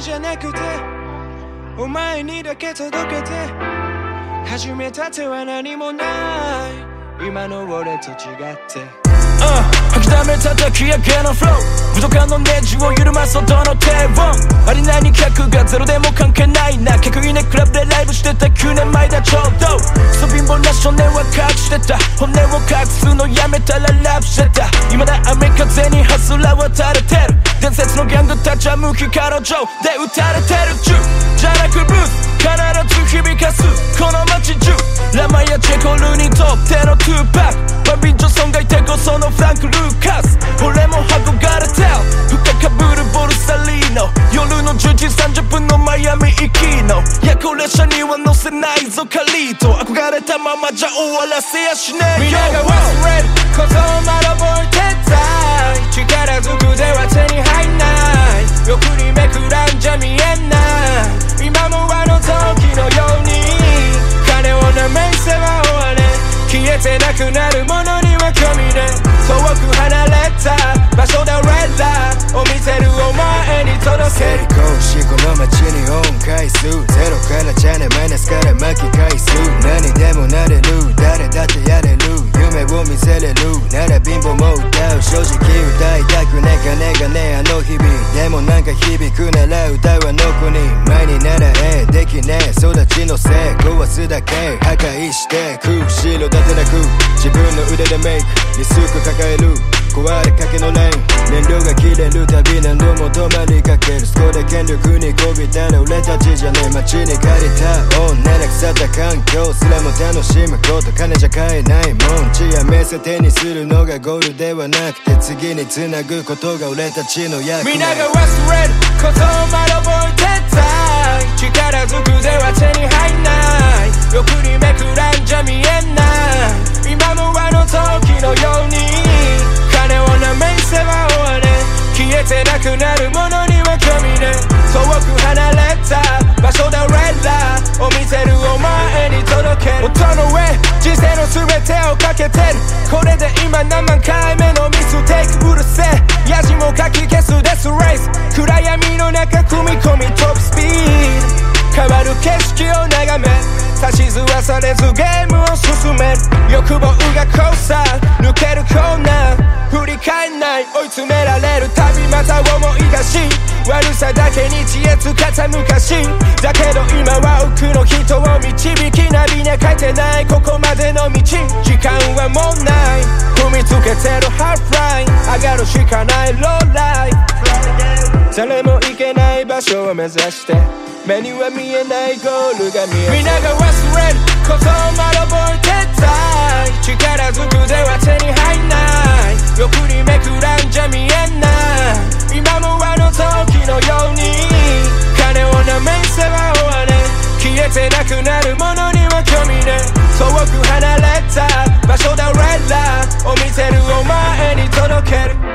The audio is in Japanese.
じゃなくてお前にだけ届けて始めた手は何もない。今の俺と違って。吐きだめ叩き上げのフロー武道館のネジを緩ます音の低音ありなに客がゼロでも関係ないな。客いねクラブでライブしてた9年前だちょうど。クソ貧乏な少年は隠してた。本音を隠すのやめたらラップしてた。今だ雨風にハスラは垂れてる。伝説のギャングたちは無気彼女で撃たれてる銃。じゃなくブース。必ず響かす。この街中。ラマやチェコルにと。ってのトゥーパック。バビン・ジョソンがいてこそのフランク・ルーカス。俺も憧れてる。深かぶるボルサリーノ。夜の10時30分のマイアミ行きの。夜行列車には乗せないぞカリート。憧れたままじゃ終わらせやしねえ皆が忘れることをまだ覚えてた力えてなくあの日々でもなんか響くなら歌はのこに前にならえできねえ育ちのせい壊すだけ破壊してく後ろ盾なく自分の腕でメイクリスク抱える壊れかけのレーン燃料が切れるたび何度も止まりかけるそこで権力にこびたら俺たちじゃねえ街に借りた女な腐った環境すらも楽しむこと金じゃ買えないもん血やめせ手にするのがゴールではなくて次につなぐことが俺たちの役目皆が忘れることをまだ覚えてたい力ずくでは手に入んない。欲にめくらんじゃ見えない今もあの時のように。金をなめせば終われ。消えてなく生の全てをかけてるこれで今何万回目のミステイクうるせえ。ヤジもかき消すデスレース。暗闇の中組み込みトップスピード変わる景色を眺め指図はされずゲームを進める欲望が交差抜けるコー。ナー振り返んない追い詰められるたびまた思い出し悪さだけに知恵使った昔だけど今は多くの人を導きナビには書いてないここまでの道。時間はもうない。踏みつけてるハーフライン。上がるしかないローライン。誰も行けない場所を目指して。目には見えないゴールが見える。皆が忘れることをまだ覚えてたい。力ずくでは手くなるものには興味ね遠く離れた場所だ Red Line を見せるお前に届ける。